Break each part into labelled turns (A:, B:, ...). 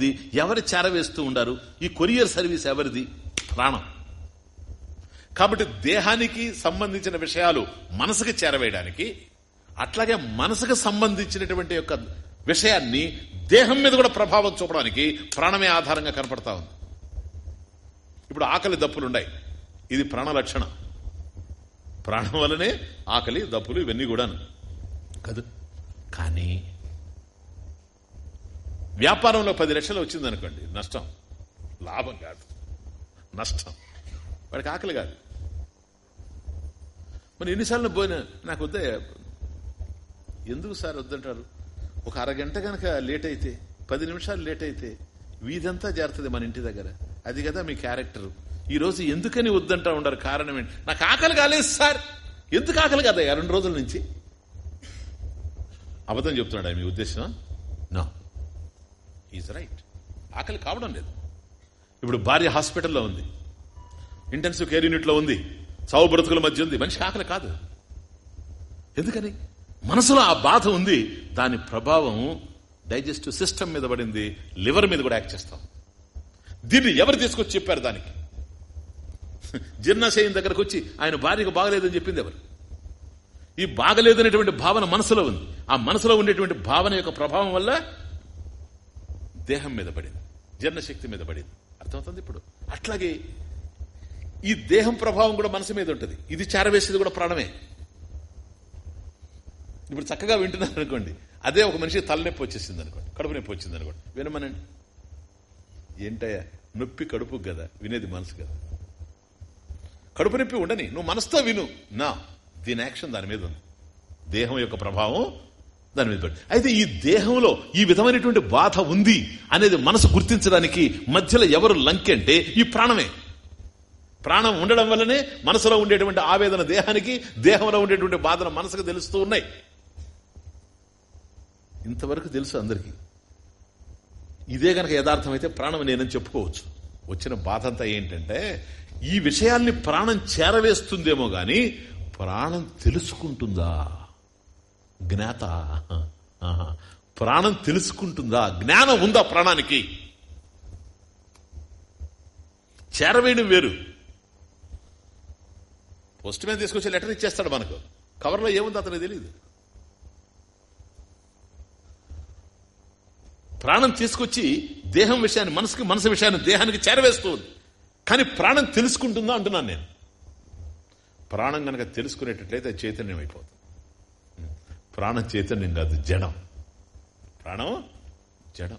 A: ఇది ఎవరు చేరవేస్తూ ఉండారు? ఈ కొరియర్ సర్వీస్ ఎవరిది? ప్రాణం. కాబట్టి దేహానికి సంబంధించిన విషయాలు మనసుకు చేరవేయడానికి అట్లాగే మనసుకు సంబంధించినటువంటి యొక్క విషయాన్ని దేహం మీద కూడా ప్రభావం చూపడానికి ప్రాణమే ఆధారంగా కనపడతా ఉంది. ఇప్పుడు ఆకలి దప్పులున్నాయి. ఇది ప్రాణ లక్షణం. ప్రాణం వల్లనే ఆకలి దప్పులు ఇవన్నీ కూడాను. కాదు. కానీ వ్యాపారంలో పది లక్షలు వచ్చింది అనుకోండి నష్టం. లాభం కాదు. నష్టం. వాడికి ఆకలి కాదు. మరి ఎన్నిసార్లు పోయినా నాకు వద్ద ఎందుకు సార్ వద్దంటారు? ఒక అరగంట కనుక లేట్ అయితే పది నిమిషాలు లేట్ అయితే వీధంతా చేరుతుంది మన ఇంటి దగ్గర. అది కదా మీ క్యారెక్టర్. ఈరోజు ఎందుకని వద్దంటా ఉండరు కారణం ఏంటి? నాకు ఆకలి కాలేదు సార్. ఎందుకు ఆకలి కదా రెండు రోజుల నుంచి. అబద్ధం చెప్తున్నాడు మీ ఉద్దేశం? Is right. ఆకలి కావడం లేదు. ఇప్పుడు భార్య హాస్పిటల్లో ఉంది. ఇంటెన్సివ్ కేర్ యూనిట్లో ఉంది. చావు బ్రతుకుల మధ్య ఉంది. మనిషి ఆకలి కాదు. ఎందుకని? మనసులో ఆ బాధ ఉంది. దాని ప్రభావం డైజెస్టివ్ సిస్టమ్ మీద పడింది. లివర్ మీద కూడా యాక్ట్ చేస్తాం. దీన్ని ఎవరు తీసుకొచ్చి చెప్పారు దానికి? జీర్ణాశయం దగ్గరకు వచ్చి ఆయన భార్యకు బాగలేదని చెప్పింది ఎవరు? ఈ బాగలేదనేటువంటి భావన మనసులో ఉంది. ఆ మనసులో ఉండేటువంటి భావన యొక్క ప్రభావం వల్ల దేహం మీద పడింది జీర్ణశక్తి మీద పడింది. అర్థమవుతుంది ఇప్పుడు? అట్లాగే ఈ దేహం ప్రభావం కూడా మనసు మీద ఉంటుంది. ఇది చేరవేసేది కూడా ప్రాణమే. ఇప్పుడు చక్కగా వింటున్నారు అనుకోండి. అదే ఒక మనిషి తలనొప్పి వచ్చేసింది అనుకోండి కడుపు నొప్పి వచ్చింది అనుకోండి. వినమనండి. ఏంటయ్యా? నొప్పి కడుపు కదా వినేది మనసు కదా. కడుపు నొప్పి ఉండని నువ్వు మనసుతో విను. నా దీని యాక్షన్ దాని మీద ఉంది. దేహం యొక్క ప్రభావం దాని మీద పెట్టి అయితే ఈ దేహంలో ఈ విధమైనటువంటి బాధ ఉంది అనేది మనసు గుర్తించడానికి మధ్యలో ఎవరు లంకె అంటే ఈ ప్రాణమే. ప్రాణం ఉండడం వల్లనే మనసులో ఉండేటువంటి ఆవేదన దేహానికి దేహంలో ఉండేటువంటి బాధన మనసుకు తెలుస్తూ ఉన్నాయి. ఇంతవరకు తెలుసు అందరికీ. ఇదే గనక యథార్థమైతే ప్రాణం నేనని చెప్పుకోవచ్చు. వచ్చిన బాధ అంతా ఏంటంటే ఈ విషయాల్ని ప్రాణం చేరవేస్తుందేమో గాని ప్రాణం తెలుసుకుంటుందా? జ్ఞాత. ప్రాణం తెలుసుకుంటుందా? జ్ఞానం ఉందా ప్రాణానికి? చేరవేయడం వేరు. పోస్ట్ మీద తీసుకొచ్చి లెటర్ ఇచ్చేస్తాడు మనకు. కవర్లో ఏముందో అతనికి తెలియదు ప్రాణం తీసుకొచ్చి దేహం విషయాన్ని మనసుకి మనసు విషయాన్ని దేహానికి చేరవేస్తూ ఉంది. కానీ ప్రాణం తెలుసుకుంటుందా అంటున్నాను నేను. ప్రాణం కనుక తెలుసుకునేటట్లయితే చైతన్యం అయిపోతుంది ప్రాణం చైతన్యం కాదు జడం. ప్రాణం జడం.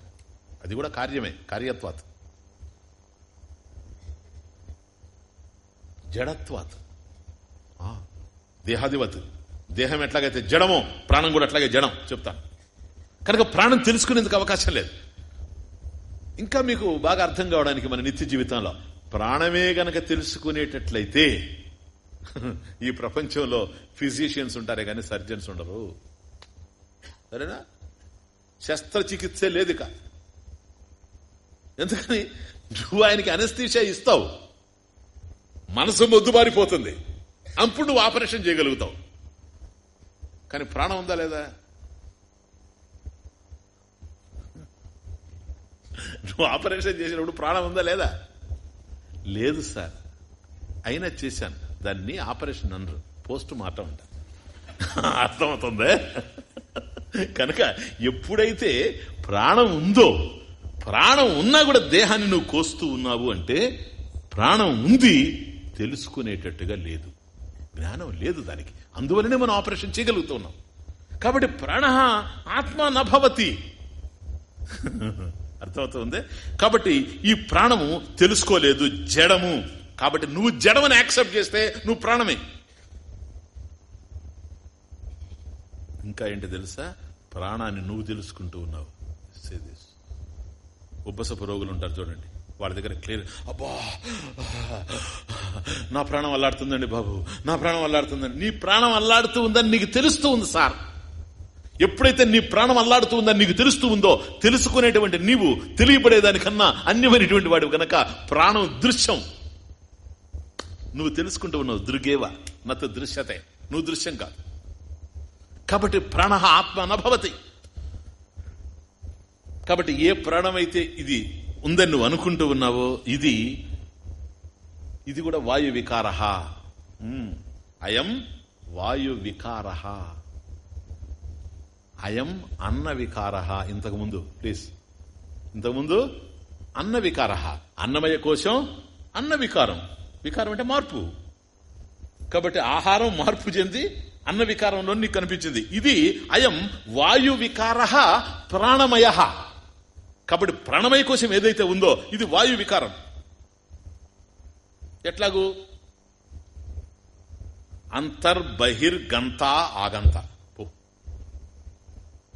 A: అది కూడా కార్యమే కార్యత్వాత్. జడత్వాత్. ఆ, దేహాధివత్ దేహం ఎట్లాగైతే జడమో ప్రాణం కూడా అట్లాగే జడం చెప్తాను కనుక ప్రాణం తెలుసుకునేందుకు అవకాశం లేదు. ఇంకా మీకు బాగా అర్థం కావడానికి మన నిత్య జీవితంలో ప్రాణమే గనక తెలుసుకునేటట్లయితే ఈ ప్రపంచంలో ఫిజిషియన్స్ ఉంటారే కానీ సర్జన్స్ ఉండరు. సరేనా? శస్త్రచికిత్సే లేదు ఇక ఎందుకని? నువ్వు ఆయనకి అనస్థీషా ఇస్తావు. మనసు మొద్దుబారిపోతుంది అప్పుడు నువ్వు ఆపరేషన్ చేయగలుగుతావు. కానీ ప్రాణం ఉందా లేదా? నువ్వు ఆపరేషన్ చేసినప్పుడు ప్రాణం ఉందా లేదా? లేదు సార్. అయినా చేశాను. దాన్ని ఆపరేషన్ అనరు. పోస్ట్ మార్టం అంట. అర్థమవుతుందే? కనుక ఎప్పుడైతే ప్రాణం ఉందో ప్రాణం ఉన్నా కూడా దేహాన్ని నువ్వు కోస్తూ ఉన్నావు అంటే ప్రాణం ఉంది తెలుసుకునేటట్టుగా లేదు. జ్ఞానం లేదు దానికి. అందువలనే మనం ఆపరేషన్ చేయగలుగుతున్నాం. కాబట్టి ప్రాణ ఆత్మ నభవతి అర్థమవుతుంది? కాబట్టి ఈ ప్రాణము తెలుసుకోలేదు జడము. కాబట్టి నువ్వు జడమని యాక్సెప్ట్ చేస్తే నువ్వు ప్రాణమే. ఇంకా ఏంటి తెలుసా? ప్రాణాన్ని నువ్వు తెలుసుకుంటూ ఉన్నావు Say ఉబ్బసపు రోగులు ఉంటారు చూడండి. వాళ్ళ దగ్గర క్లియర్ అబ్బా! నా ప్రాణం అల్లాడుతుందండి బాబు. నా ప్రాణం అల్లాడుతుందండి. నీ ప్రాణం అల్లాడుతూ ఉందని నీకు తెలుస్తూ ఉంది సార్. ఎప్పుడైతే నీ ప్రాణం అల్లాడుతూ ఉందని నీకు తెలుస్తూ ఉందో తెలుసుకునేటువంటి నీవు తెలియబడేదానికన్నా అన్యమైనటువంటి వాడు కనుక ప్రాణం దృశ్యం. నువ్వు తెలుసుకుంటూ ఉన్నావు దృగేవ నత దృశ్యతే. నువ్వు దృశ్యం కాదు. కాబట్టి ప్రాణ ఆత్మ అనభవతి కాబట్టి ఏ ప్రాణమైతే ఇది ఉందని నువ్వు అనుకుంటూ ఉన్నావో ఇది ఇది కూడా వాయు వికార అయం వాయు వికార అయం అన్న వికార ఇంతకుముందు ప్లీజ్ ఇంతకుముందు అన్న వికార అన్నమయ కోశం అన్న వికారం వికారం అంటే మార్పు. కాబట్టి ఆహారం మార్పు చెంది అన్న వికారంలో నీకు కనిపించింది. ఇది అయం వాయు వికార ప్రాణమయ. కాబట్టి ప్రాణమయ కోసం ఏదైతే ఉందో ఇది వాయు వికారం. ఎట్లాగూ? అంతర్బహిర్గంత ఆగంత.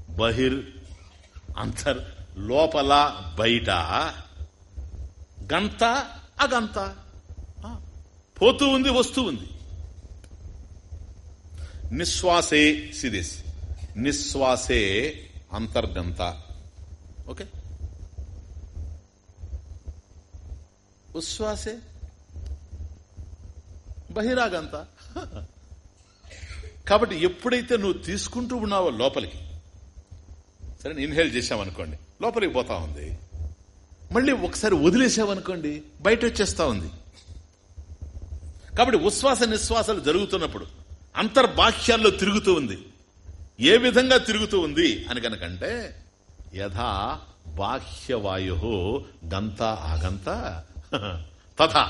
A: బహిర్ అంతర్ లోపల బయట. గంత అగంత. పోతూ ఉంది వస్తూ ఉంది. నిశ్వాసే సిదిస్. నిశ్వాసే అంతర్గంత ఓకే? ఉశ్వాసే? బహిరాగంత. కాబట్టి ఎప్పుడైతే నువ్వు తీసుకుంటూ ఉన్నావో లోపలికి సరే ఇన్హేల్ చేసామనుకోండి లోపలికి పోతా ఉంది. మళ్ళీ ఒకసారి వదిలేసావనుకోండి బయట వచ్చేస్తా ఉంది. కాబట్టి ఉశ్వాస నిశ్వాసాలు జరుగుతున్నప్పుడు అంతర్బాహ్యాల్లో తిరుగుతూ ఉంది. ఏ విధంగా తిరుగుతూ ఉంది అని కనుకంటే యథా బాహ్యవాయు గంత ఆగంత తథా.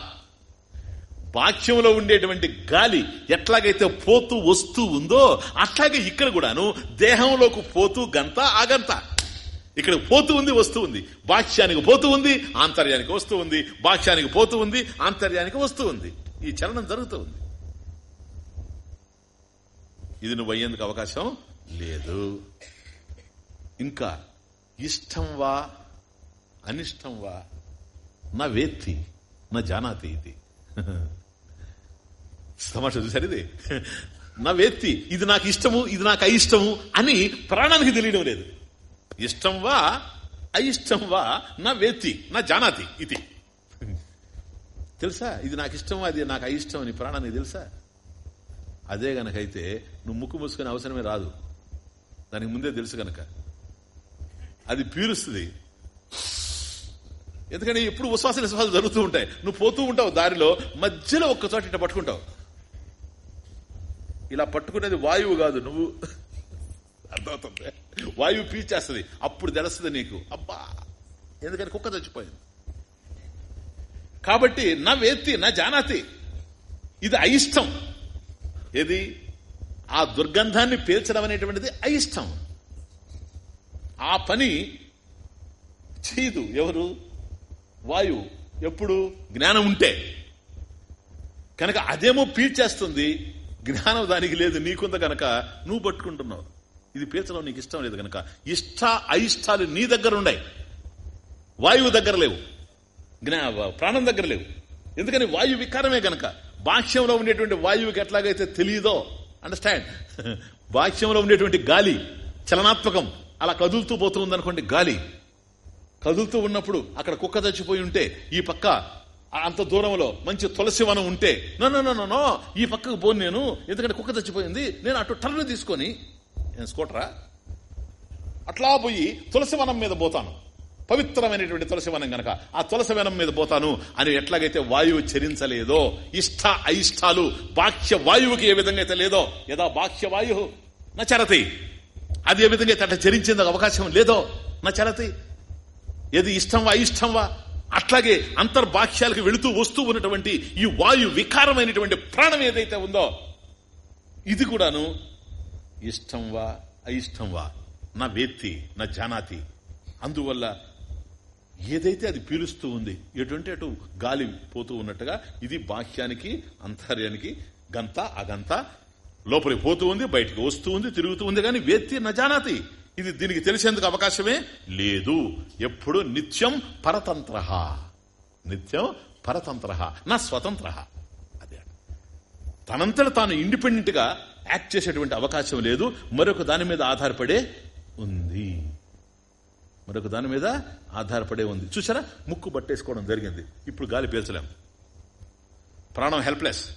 A: బాహ్యంలో ఉండేటువంటి గాలి ఎట్లాగైతే పోతూ వస్తూ ఉందో అట్లాగే ఇక్కడ కూడాను దేహంలోకి పోతూ గంత ఆగంత ఇక్కడ పోతూ ఉంది వస్తూ ఉంది. బాహ్యానికి పోతూ ఉంది ఆంతర్యానికి వస్తూ ఉంది. బాహ్యానికి పోతూ ఉంది ఆంతర్యానికి వస్తూ ఉంది. ఈ చలనం జరుగుతూ ఉంది ఇది నువ్వు అయ్యేందుకు అవకాశం లేదు. ఇంకా ఇష్టం వా అనిష్టం వా నా వేత్తి నా జానాతి ఇది. సమాష చూసారు ఇది? నా వేత్తి ఇది నాకు ఇష్టము ఇది నాకు అయిష్టము అని ప్రాణానికి తెలియడం లేదు. ఇష్టం వా అయిష్టం వా నా వేత్తి నా జానాతి ఇది. తెలుసా? ఇది నాకు ఇష్టం అది నాకు అయిష్టం అని ప్రాణానికి తెలుసా? అదే గనకైతే నువ్వు ముక్కు మూసుకునే అవసరమే రాదు. దానికి ముందే తెలుసు గనక. అది పీలుస్తుంది. ఎందుకంటే ఎప్పుడు ఉశ్వాస నిశ్వాసాలు జరుగుతూ ఉంటాయి. నువ్వు పోతూ ఉంటావు దారిలో మధ్యలో ఒక్కచోట ఇట్లా పట్టుకుంటావు. ఇలా పట్టుకునేది వాయువు కాదు నువ్వు. అర్థమవుతుంది? వాయువు పీల్చేస్తుంది. అప్పుడు తెలుస్తుంది నీకు. అబ్బా! ఎందుకని కుక్క చచ్చిపోయింది? కాబట్టి నా వేత్తి నా జానాతి. ఇది అయిష్టం. ఏది? ఆ దుర్గంధాన్ని పీల్చడం అనేటువంటిది అయిష్టం. ఆ పని చేయదు. ఎవరు? వాయువు ఎప్పుడు? జ్ఞానం ఉంటే. కనుక అదేమో పీల్చేస్తుంది. జ్ఞానం దానికి లేదు. నీకుంద గనక నువ్వు పట్టుకుంటున్నావు. ఇది పీల్చడం నీకు ఇష్టం లేదు గనక ఇష్ట అయిష్టాలు నీ దగ్గర ఉన్నాయి వాయువు దగ్గర లేవు. ప్రాణం దగ్గర లేవు. ఎందుకని వాయు వికారమే గనక. బాహ్యంలో ఉండేటువంటి వాయువుకి ఎట్లాగైతే తెలియదో అండర్స్టాండ్ బాహ్యంలో ఉండేటువంటి గాలి చలనాత్మకం అలా కదులుతూ పోతుంది అనుకోండి గాలి. కదులుతూ ఉన్నప్పుడు అక్కడ కుక్క చచ్చిపోయి ఉంటే ఈ పక్క అంత దూరంలో మంచి తులసి వనం ఉంటే నో ఈ పక్కకు పోను నేను ఎందుకంటే కుక్క చచ్చిపోయింది నేను అటు టర్న్ తీసుకొని నేను స్కూటరా అట్లా పోయి తులసి వనం మీద పోతాను. పవిత్రమైనటువంటి తులసి వనం గనక. ఆ తులసి వనం మీద పోతాను అని ఎట్లాగైతే వాయువు చరించలేదో ఇష్ట అయిష్టాలు బాహ్య వాయువుకి ఏ విధంగా అయితే లేదో యదా బాహ్య వాయు నచరతి అది ఏ విధంగా అయితే అట్లా చరించేందుకు అవకాశం లేదో నచరతి ఏది ఇష్టంవా ఇష్టంవా అట్లాగే అంతర్బాహ్యాలకు వెళుతూ వస్తూ ఉన్నటువంటి ఈ వాయు వికారమైనటువంటి ప్రాణం ఏదైతే ఉందో ఇది కూడాను ఇష్టం వా అయిష్టం వా నా వేత్తి నా జానాతి. అందువల్ల ఏదైతే అది పీలుస్తూ ఉంది ఎటువంటి అటు గాలి పోతూ ఉన్నట్టుగా ఇది బాహ్యానికి అంతర్యానికి గంత అగంత లోపలికి పోతూ ఉంది బయటికి వస్తూ ఉంది తిరుగుతూ ఉంది కానీ వేత్తి నజానాతి ఇది దీనికి తెలిసేందుకు అవకాశమే లేదు. ఎప్పుడు నిత్యం పరతంత్ర. నిత్యం పరతంత్ర నా స్వతంత్ర. అదే. తనంతట తాను ఇండిపెండెంట్గా యాక్ట్ చేసేటువంటి అవకాశం లేదు. మరొక దాని మీద ఆధారపడే ఉంది. మరొక దాని మీద ఆధారపడే ఉంది. చూసారా ముక్కు పట్టేసుకోవడం జరిగింది. ఇప్పుడు గాలి పీల్చలేం. ప్రాణం హెల్ప్లెస్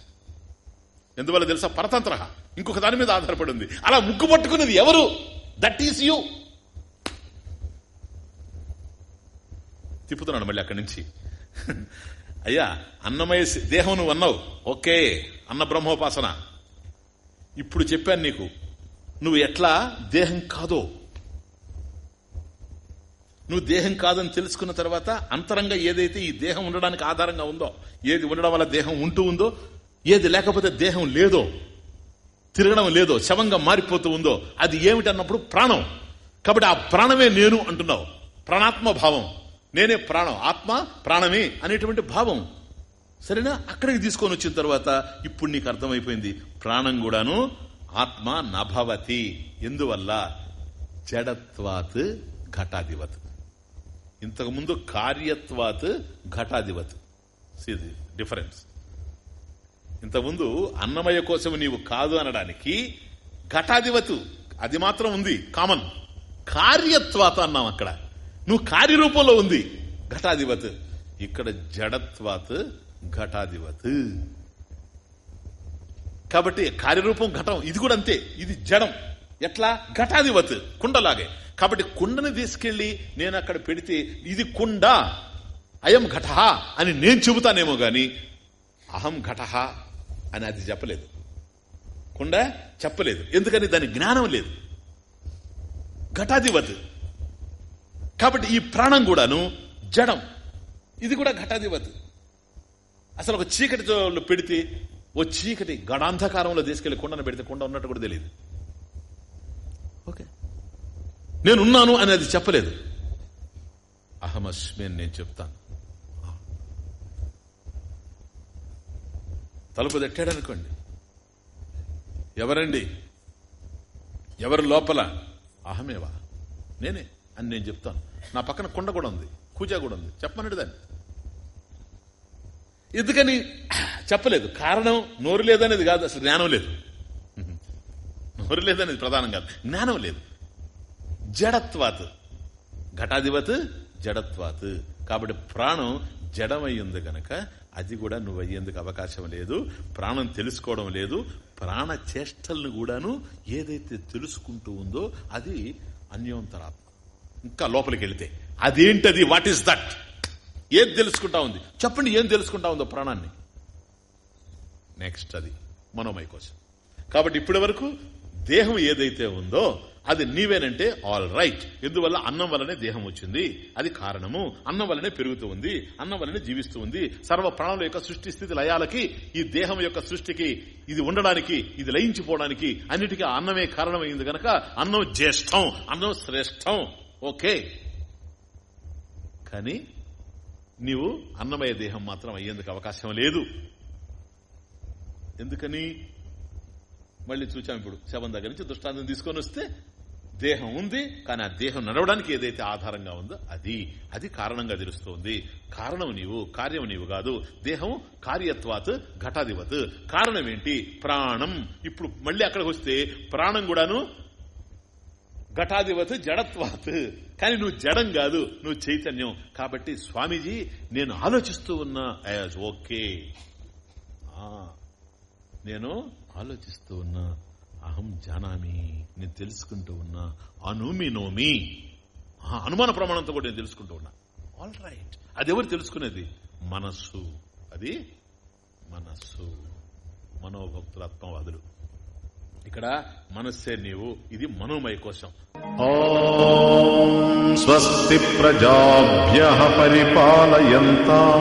A: ఎందువల్ల తెలుసా? పరతంత్ర. ఇంకొక దాని మీద ఆధారపడి ఉంది. అలా ముక్కు పట్టుకునేది ఎవరు? దట్ ఈస్ యూ తిప్పుతున్నాడు మళ్ళీ అక్కడి నుంచి. అయ్యా అన్నమయ దేహం నువ్వు అన్నావు. ఓకే అన్న బ్రహ్మోపాసన. ఇప్పుడు చెప్పాను నీకు. నువ్వు ఎట్లా? దేహం కాదో. నువ్వు దేహం కాదని తెలుసుకున్న తర్వాత అంతరంగా ఏదైతే ఈ దేహం ఉండడానికి ఆధారంగా ఉందో ఏది ఉండడం వల్ల దేహం ఉంటూ ఉందో ఏది లేకపోతే దేహం లేదో తిరగడం లేదో శవంగా మారిపోతూ ఉందో అది ఏమిటన్నప్పుడు ప్రాణం. కాబట్టి ఆ ప్రాణమే నేను అంటున్నావు. ప్రాణాత్మ భావం. నేనే ప్రాణం. ఆత్మ ప్రాణమే అనేటువంటి భావం. సరేనా? అక్కడికి తీసుకొని వచ్చిన తర్వాత ఇప్పుడు నీకు అర్థమైపోయింది. ప్రాణం కూడాను ఆత్మ నభవతి. ఎందువల్ల? జడత్వాత్ ఘటాధివత్ ఇంతకుముందు కార్యత్వాత్ ఘటాధివత్ డిఫరెన్స్ ఇంతకుముందు అన్నమయ కోసం నీవు కాదు అనడానికి ఘటాధిపతు. అది మాత్రం ఉంది కామన్ కార్యత్వాత అన్నాం అక్కడ. నువ్వు కార్యరూపంలో ఉంది ఘటాధిపత్. ఇక్కడ జడత్వాత్ ఘటాధిపత్. కాబట్టి కార్యరూపం ఘటం ఇది కూడా అంతే. ఇది జడం. ఎట్లా? ఘటాధిపత్ కుండలాగే. కాబట్టి కుండని తీసుకెళ్ళి నేను అక్కడ పెడితే ఇది కుండ అయం ఘట అని నేను చెబుతానేమో గాని అహం ఘట అని అది చెప్పలేదు. కుండ చెప్పలేదు. ఎందుకని దాని జ్ఞానం లేదు. ఘటాధివత్ కాబట్టి ఈ ప్రాణం కూడాను జడం. ఇది కూడా ఘటాధివత్ అసలు ఒక చీకటి పెడితే ఓ చీకటి గడాంధకారంలో తీసుకెళ్ళి కుండను పెడితే కుండ ఉన్నట్టు కూడా తెలియదు. ఓకే. నేనున్నాను అనేది చెప్పలేదు. అహమస్మి అని నేను చెప్తాను. తలుపు తట్టాడనుకోండి. ఎవరండి? ఎవరు లోపల? అహమేవా? నేనే అని నేను చెప్తాను. నా పక్కన కుండ కూడా ఉంది. కూజా కూడా ఉంది. చెప్పనండి దాన్ని. ఎందుకని? చెప్పలేదు. కారణం నోరు లేదనేది కాదు. అసలు జ్ఞానం లేదు. నోరు లేదనేది ప్రధానం కాదు. జ్ఞానం లేదు. జడత్వాత్. ఘటాధిపత్ జడత్వాత్. కాబట్టి ప్రాణం జడమయ్యింది గనక అది కూడా నువ్వు అయ్యేందుకు అవకాశం లేదు. ప్రాణం తెలుసుకోవడం లేదు. ప్రాణ చేష్టల్ని కూడాను ఏదైతే తెలుసుకుంటూ ఉందో అది అన్యోంతరాత్మ ఇంకా లోపలికి వెళితే అదేంటది? What is that? ఏది తెలుసుకుంటా ఉంది? చెప్పండి ఏం తెలుసుకుంటా ఉందో ప్రాణాన్ని. నెక్స్ట్ అది మనోమయ కోసం. కాబట్టి ఇప్పటి వరకు దేహం ఏదైతే ఉందో అది నీవేనంటే ఆల్ రైట్. ఎందువల్ల? అన్నం వల్లనే దేహం వచ్చింది. అది కారణము. అన్నం వల్లనే పెరుగుతూ ఉంది. అన్నం వల్లనే జీవిస్తూ ఉంది. సర్వ ప్రాణుల యొక్క సృష్టి స్థితి లయాలకి ఈ దేహం యొక్క సృష్టికి ఇది ఉండడానికి ఇది లయించిపోవడానికి అన్నిటికీ అన్నమే కారణమైంది గనక అన్నం జ్యేష్టం అన్నం శ్రేష్టం ఓకే? కానీ నీవు అన్నమయ దేహం మాత్రం అయ్యేందుకు అవకాశం లేదు. ఎందుకని? మళ్ళీ చూచాం ఇప్పుడు. శవం దగ్గర నుంచి దృష్టాంతం తీసుకొని వస్తే దేహం ఉంది కానీ ఆ దేహం నడవడానికి ఏదైతే ఆధారంగా ఉందో అది. అది కారణంగా తెలుస్తోంది. కారణం నీవు కార్యం నీవు కాదు. దేహం కార్యత్వాత్ ఘటాధిపత్ కారణం ఏంటి? ప్రాణం. ఇప్పుడు మళ్ళీ అక్కడికి వస్తే ప్రాణం కూడాను ఘటాధిపత్ జడత్వాత్. కానీ నువ్వు జడం కాదు నువ్వు చైతన్యం. కాబట్టి స్వామీజీ నేను ఆలోచిస్తూ ఉన్నా. ఓకే. నేను ఆలోచిస్తూ ఉన్నా అహం జానామి నేను తెలుసుకుంటూ ఉన్నా అనుమి నోమి. అనుమాన ప్రమాణంతో కూడా నేను తెలుసుకుంటూ ఉన్నా. ఆల్ రైట్ అది ఎవరు తెలుసుకునేది? మనస్సు. అది మనస్సు. మనోభక్తులాత్మవాదులు ఇక్కడ మనస్సే నీవు ఇది మనోమయ కోసం
B: స్వస్తి ప్రజాభ్య పరిపాలయంతాం.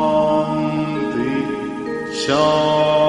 B: 笑。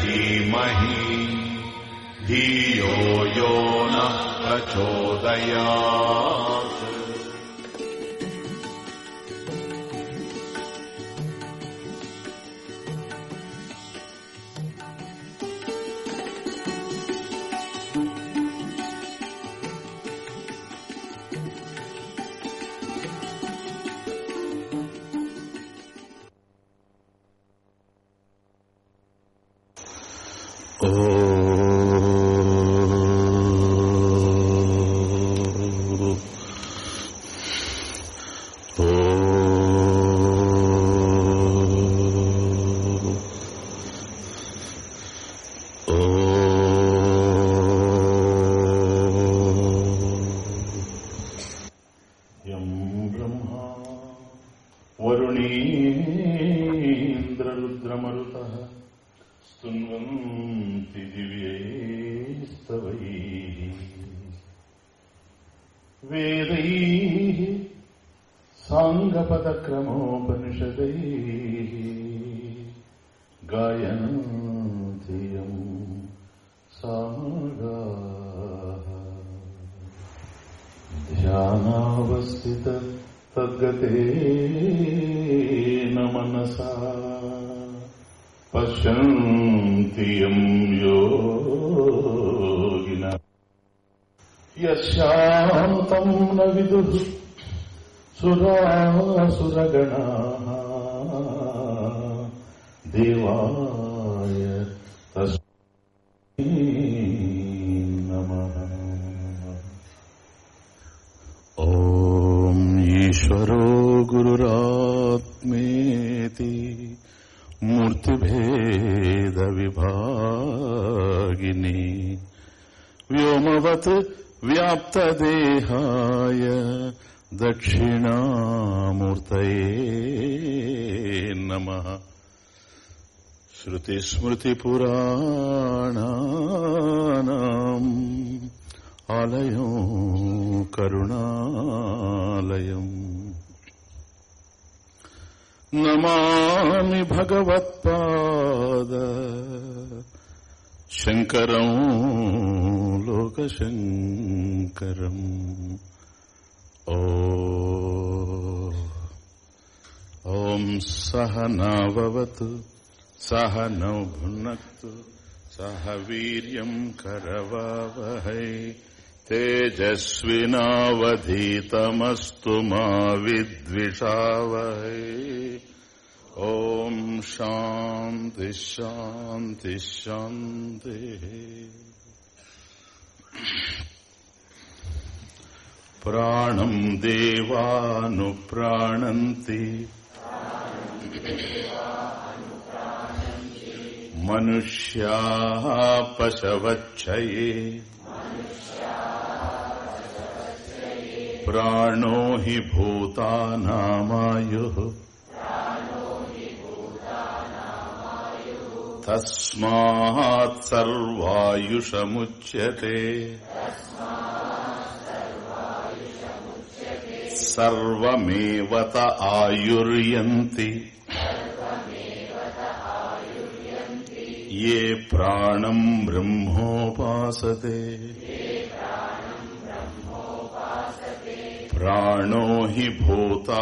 B: धीमहि। धियो यो नः प्रचोदयात् రుద్రమరుత స్తున్వంతి దివ్యైస్తవై వేదై సాంగపదక్రమోపనిషదై గాయనం సామగా ధ్యానావస్థిత तद्गतेन मनसा पश्यन्ति यम् योगिन यस्यान्तम् न विदुः सुरासुरगणाः देवाय गुरुरात्मेति मूर्तिभेदविभागिनि व्योमवत् व्याप्तदेहाय दक्षिणामूर्तये नमः श्रुतिस्मृतिपुराणानाम् आलयो करुणालयम् నమామి భగవత్పాద. శంకరం లోకశంకరం. ఓం సహనావతు సహనౌ భునక్తు సహ వీర్యం కరవావహై. तेजस्विनावधीतमस्तु मा विद्विषावहै। ॐ शान्ति शान्ति शान्तिः। प्राणम् देवानुप्राणन्ति। मनुष्याः पशवच्छये प्राणो हि भूतानामायुः। तस्मात् सर्वायुषमुच्यते। आयुर्यन्ति। ये प्राणम् ब्रह्मोपासते। प्राणो हि भूतानामायुः